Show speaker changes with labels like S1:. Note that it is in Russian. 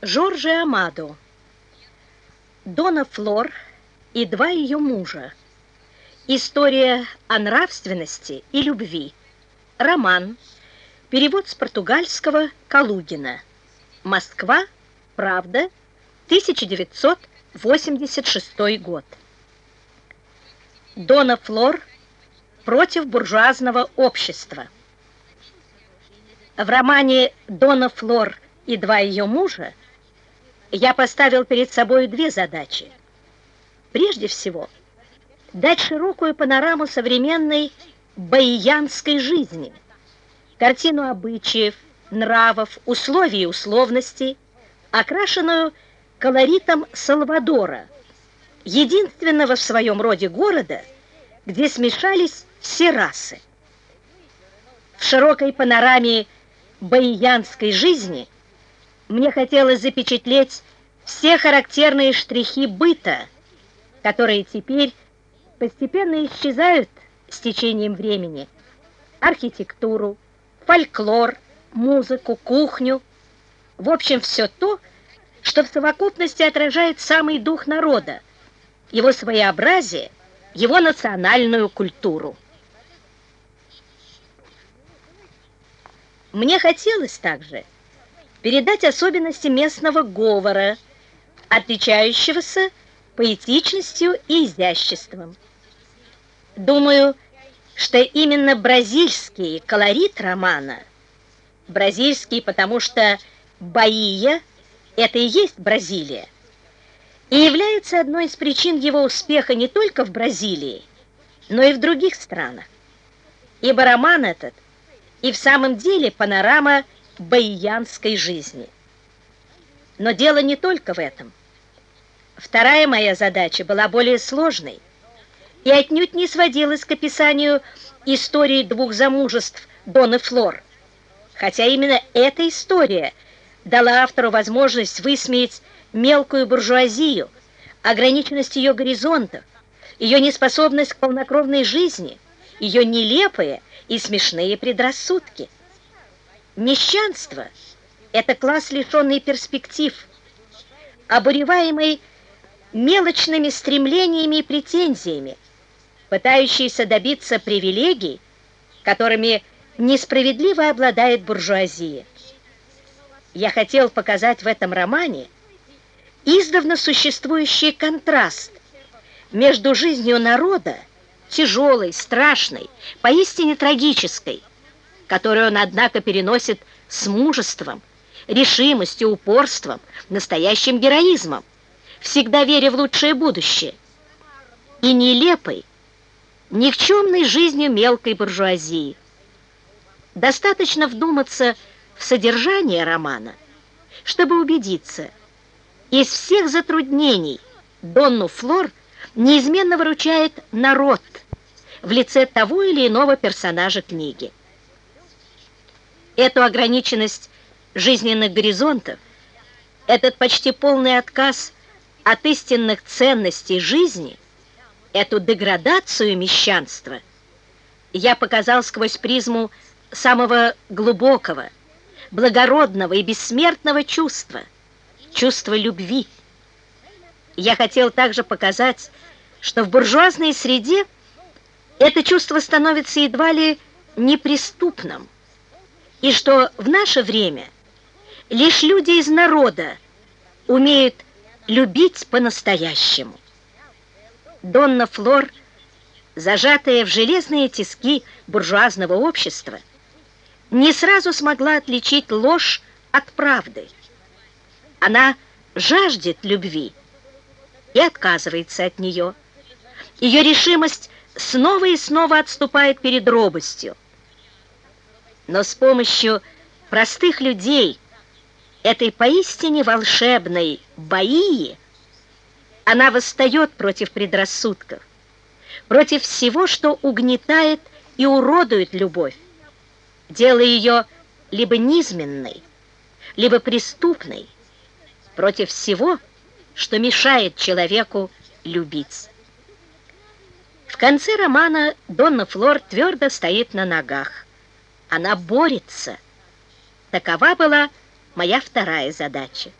S1: Жорже Амадо. Дона Флор и два ее мужа. История о нравственности и любви. Роман. Перевод с португальского Калугина. Москва. Правда. 1986 год. Дона Флор против буржуазного общества. В романе «Дона Флор» и два ее мужа я поставил перед собой две задачи. Прежде всего, дать широкую панораму современной баиянской жизни, картину обычаев, нравов, условий и условностей, окрашенную колоритом Салвадора, единственного в своем роде города, где смешались все расы. В широкой панораме баиянской жизни – мне хотелось запечатлеть все характерные штрихи быта, которые теперь постепенно исчезают с течением времени. Архитектуру, фольклор, музыку, кухню. В общем, все то, что в совокупности отражает самый дух народа, его своеобразие, его национальную культуру. Мне хотелось также передать особенности местного говора, отличающегося поэтичностью и изяществом. Думаю, что именно бразильский колорит романа, бразильский, потому что Баия – это и есть Бразилия, и является одной из причин его успеха не только в Бразилии, но и в других странах. Ибо роман этот и в самом деле панорама – баиянской жизни. Но дело не только в этом. Вторая моя задача была более сложной и отнюдь не сводилась к описанию истории двух замужеств Дон Флор, хотя именно эта история дала автору возможность высмеять мелкую буржуазию, ограниченность ее горизонтов, ее неспособность к полнокровной жизни, ее нелепые и смешные предрассудки. Мещанство – это класс, лишенный перспектив, обуреваемый мелочными стремлениями и претензиями, пытающийся добиться привилегий, которыми несправедливо обладает буржуазия. Я хотел показать в этом романе издавна существующий контраст между жизнью народа, тяжелой, страшной, поистине трагической, которую он, однако, переносит с мужеством, решимостью, упорством, настоящим героизмом, всегда веря в лучшее будущее, и нелепой, никчемной жизнью мелкой буржуазии. Достаточно вдуматься в содержание романа, чтобы убедиться, из всех затруднений Донну Флор неизменно выручает народ в лице того или иного персонажа книги. Эту ограниченность жизненных горизонтов, этот почти полный отказ от истинных ценностей жизни, эту деградацию мещанства я показал сквозь призму самого глубокого, благородного и бессмертного чувства, чувства любви. Я хотел также показать, что в буржуазной среде это чувство становится едва ли неприступным, и что в наше время лишь люди из народа умеют любить по-настоящему. Донна Флор, зажатая в железные тиски буржуазного общества, не сразу смогла отличить ложь от правды. Она жаждет любви и отказывается от нее. Ее решимость снова и снова отступает перед робостью. Но с помощью простых людей, этой поистине волшебной Баии, она восстает против предрассудков, против всего, что угнетает и уродует любовь, делая ее либо низменной, либо преступной, против всего, что мешает человеку любить. В конце романа Донна Флор твердо стоит на ногах. Она борется. Такова была моя вторая задача.